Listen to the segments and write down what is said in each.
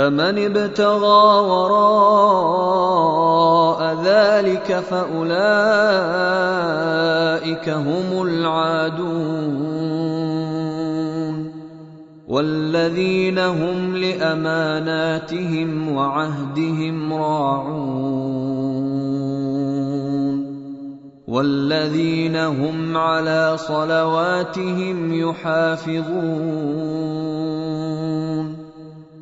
فمن ابتغى وراء ذلك فأولئك هم العادون والذين هم لأماناتهم وعهدهم راعون والذين هم على صلواتهم يحافظون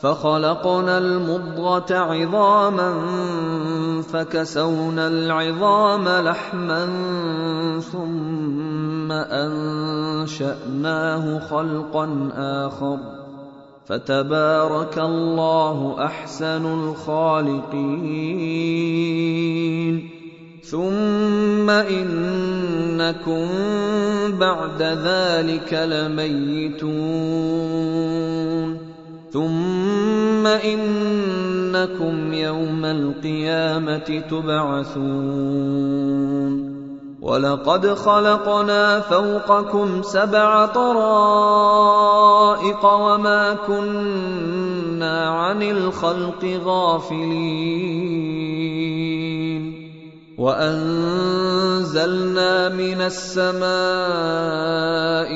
فخلقنا المضغة عظاما فكسونا العظام لحما ثم أنشأناه خلقا آخر. فتبارك الله أحسن الخالقين. ثم إنكم بعد ذلك لميتون. ثم إنكم يوم القيامة تبعثون. ولقد خلقنا فوقكم سبع طرائق وما كنا عن الخلق غافلين. وأنزلنا من السماء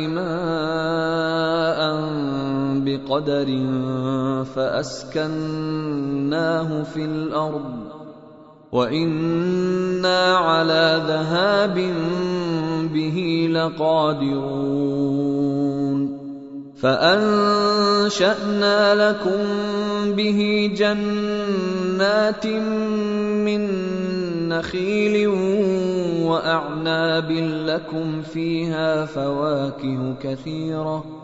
ماء بقدر فأسكناه في الأرض وإنا على ذهاب به لقادرون فأنشأنا لكم به جنات من نخيل وأعناب لكم فيها فواكه كثيرة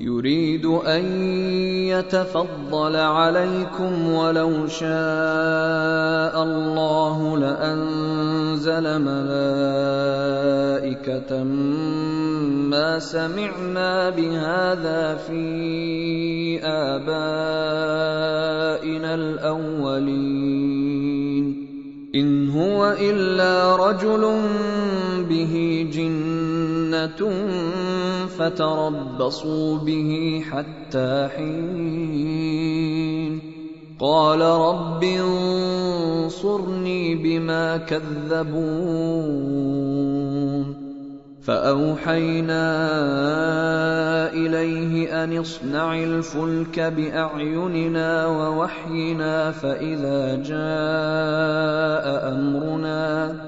يريد أن يتفضل عليكم ولو شاء الله لأنزل ملائكة ما سمعنا بهذا في آبائنا الأولين إن هو إلا رجل به فتربصوا به حتى حين. قال رب انصرني بما كذبون. فأوحينا إليه أن اصنع الفلك بأعيننا ووحينا فإذا جاء أمرنا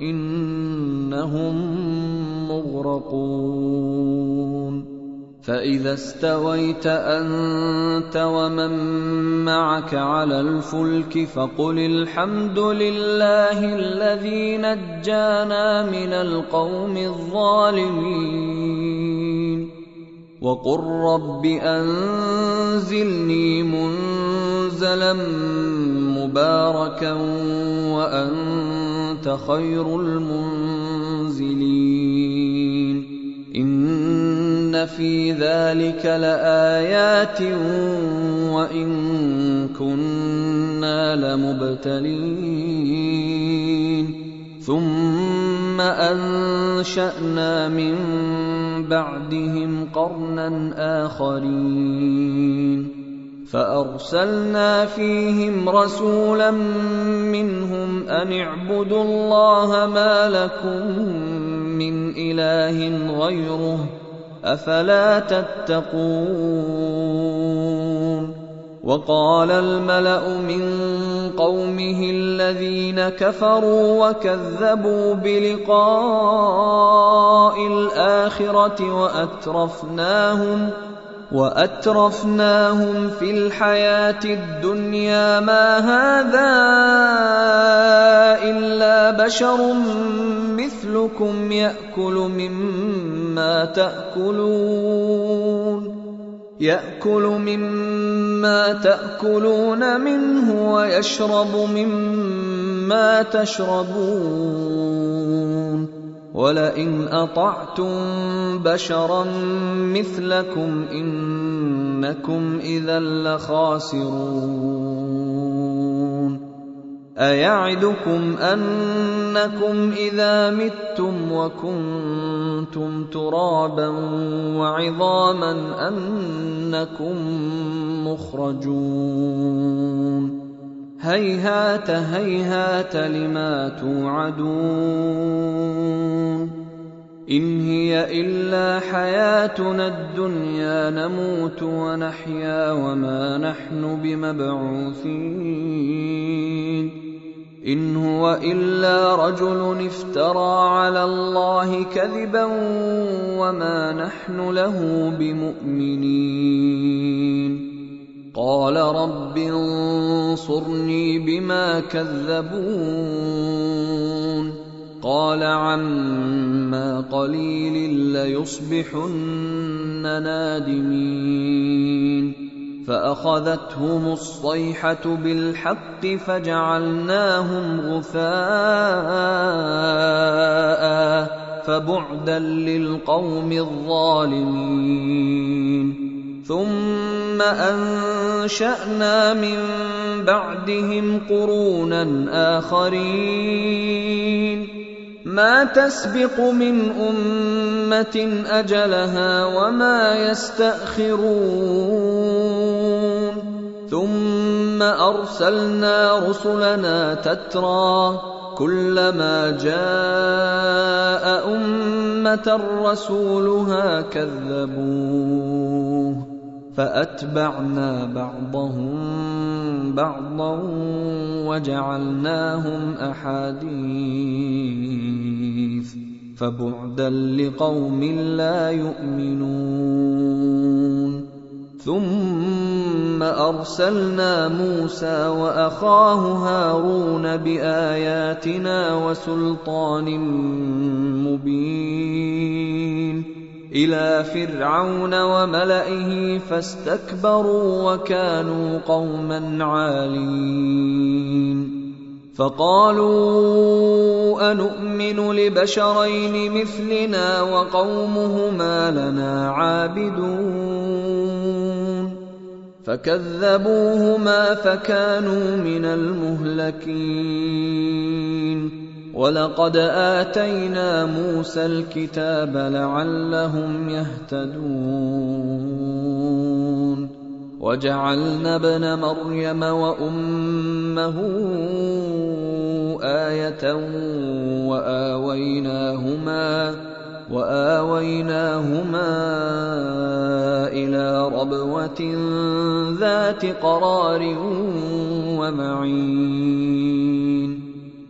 إنهم مغرقون. فإذا استويت أنت ومن معك على الفلك فقل الحمد لله الذي نجانا من القوم الظالمين. وقل رب أنزلني منزلا مباركا وانت خير المنزلين. إن في ذلك لآيات وإن كنا لمبتلين. ثم أنشأنا من بعدهم قرنا آخرين. فأرسلنا فيهم رسولا منهم أن اعبدوا الله ما لكم من إله غيره أفلا تتقون وقال الملأ من قومه الذين كفروا وكذبوا بلقاء الآخرة وأترفناهم وأترفناهم في الحياة الدنيا ما هذا إلا بشر مثلكم يأكل مما تأكلون يأكل مما تأكلون منه ويشرب مما تشربون ولئن أطعتم بشرا مثلكم إنكم إذا لخاسرون. أيعدكم أنكم إذا متم وكنتم ترابا وعظاما أنكم مخرجون. هيهات هيهات لما توعدون إن هي إلا حياتنا الدنيا نموت ونحيا وما نحن بمبعوثين. إن هو إلا رجل افترى على الله كذبا وما نحن له بمؤمنين. قال رب انصرني بما كذبون. قال عما قليل ليصبحن نادمين. فأخذتهم الصيحة بالحق فجعلناهم غثاء فبعدا للقوم الظالمين. ثم أنشأنا من بعدهم قرونا آخرين. ما تسبق من أمة أجلها وما يستأخرون. ثم أرسلنا رسلنا تترى كلما جاء أمة رسولها كذبوه. فأتبعنا بعضهم بعضا وجعلناهم أحاديث فبعدا لقوم لا يؤمنون ثم أرسلنا موسى وأخاه هارون بآياتنا وسلطان مبين إلى فرعون وملئه فاستكبروا وكانوا قوما عالين. فقالوا انومن لبشرين مثلنا وقومهما لنا عابدون. فكذبوهما فكانوا من المهلكين. ولقد اتينا موسى الكتاب لعلهم يهتدون وجعلنا ابن مريم وامه إيه واويناهما واويناهما إلى ربوه ذات قرار ومعين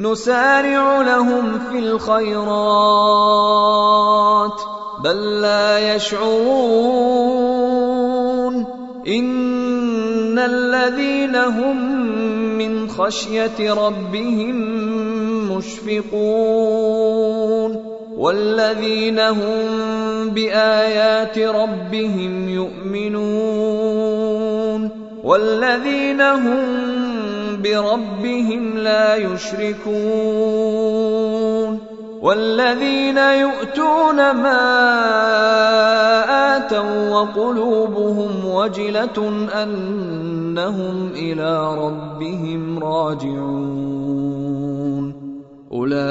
نسارع لهم في الخيرات بل لا يشعرون. إن الذين هم من خشية ربهم مشفقون. والذين هم بآيات ربهم يؤمنون. والذين هم بربهم لا يشركون والذين يؤتون ما آتوا وقلوبهم وجلة أنهم إلى ربهم راجعون أولئك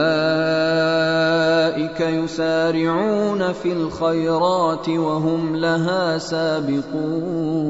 يسارعون في الخيرات وهم لها سابقون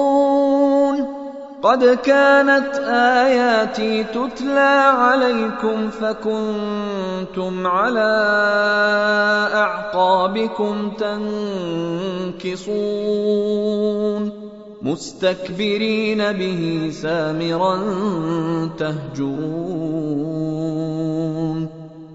قد كانت آياتي تتلى عليكم فكنتم على أعقابكم تنكصون مستكبرين به سامرا تهجرون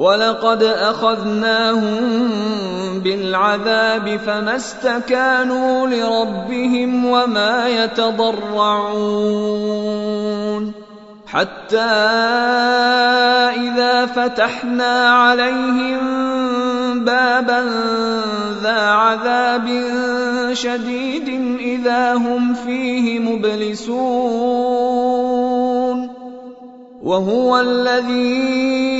ولقد أخذناهم بالعذاب فما استكانوا لربهم وما يتضرعون. حتى إذا فتحنا عليهم بابا ذا عذاب شديد إذا هم فيه مبلسون. وهو الذي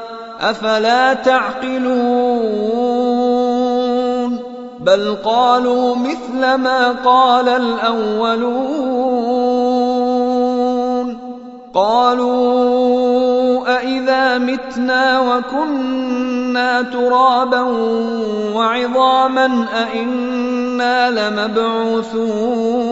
أفلا تعقلون بل قالوا مثل ما قال الأولون قالوا أإذا متنا وكنا ترابا وعظاما أإنا لمبعوثون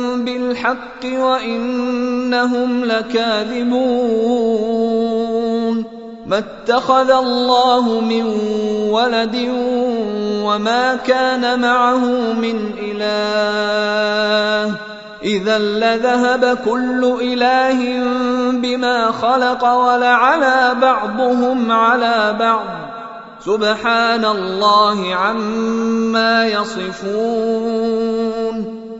بالحق وإنهم لكاذبون. ما اتخذ الله من ولد وما كان معه من إله. إذا لذهب كل إله بما خلق ولعلى بعضهم على بعض. سبحان الله عما يصفون.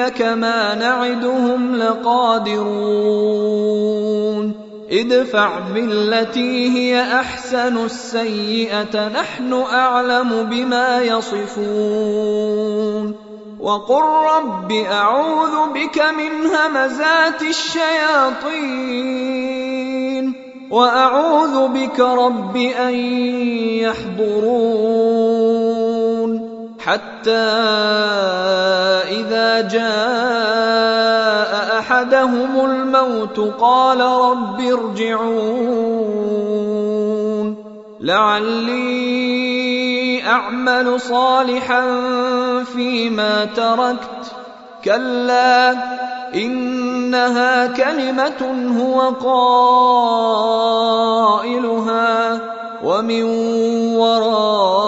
نريك ما نعدهم لقادرون ادفع بالتي هي احسن السيئه نحن اعلم بما يصفون وقل رب اعوذ بك من همزات الشياطين واعوذ بك رب ان يحضرون حتى إذا جاء أحدهم الموت قال رب ارجعون. لعلي أعمل صالحا فيما تركت. كلا إنها كلمة هو قائلها. ومن ورائهم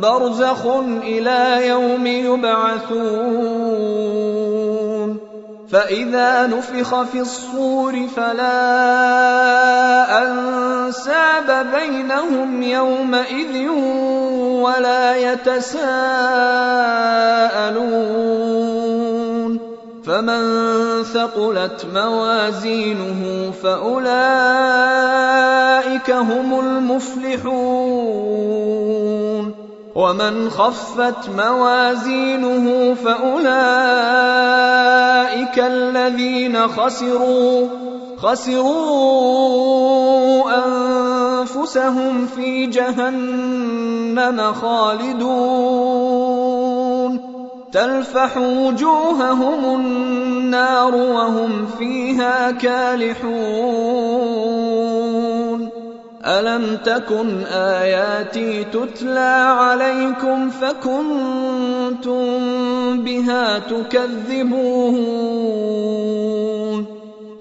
برزخ إلى يوم يبعثون. فإذا نفخ في الصور فلا أنساب بينهم يومئذ ولا يتساءلون. فمن ثقلت موازينه فاولئك هم المفلحون ومن خفت موازينه فاولئك الذين خسروا خسروا انفسهم في جهنم خالدون تلفح وجوههم النار وهم فيها كالحون. ألم تكن آياتي تتلى عليكم فكنتم بها تكذبون؟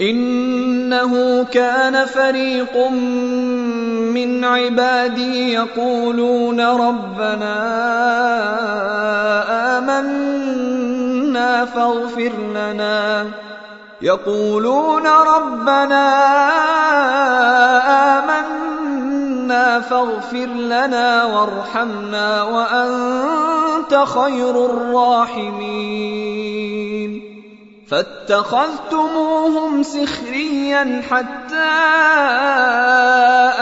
إنه كان فريق من عبادي يقولون ربنا آمنا فاغفر لنا. يقولون ربنا آمنا فاغفر لنا وارحمنا وأنت خير الراحمين. فاتخذتموهم سخريا حتى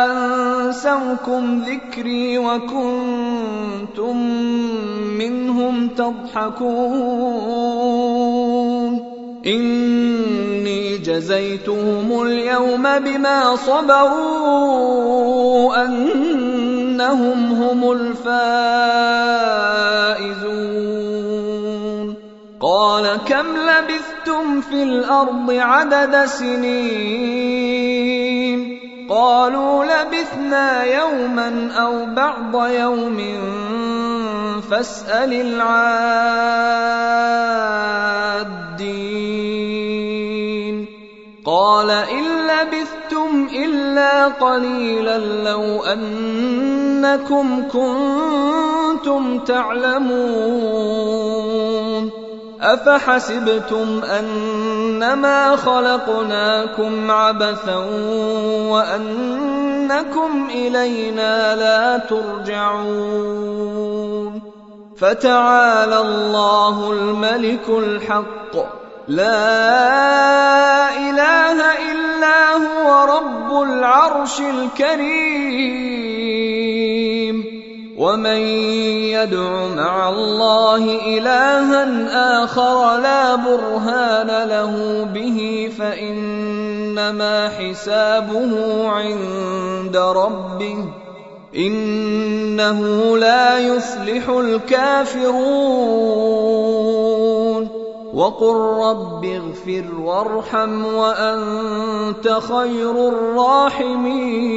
أنسوكم ذكري وكنتم منهم تضحكون. إني جزيتهم اليوم بما صبروا أنهم هم الفائزون. قال كم لبثتم في الأرض عدد سنين؟ قالوا لبثنا يوما أو بعض يوم. فاسأل العادين. قال إن لبثتم إلا قليلا لو أنكم كنتم تعلمون. أفحسبتم أنما خلقناكم عبثا وأنكم إلينا لا ترجعون فتعالى الله الملك الحق. لا إله إلا هو رب العرش الكريم. ومن يدع مع الله الها اخر لا برهان له به فانما حسابه عند ربه انه لا يفلح الكافرون وقل رب اغفر وارحم وانت خير الراحمين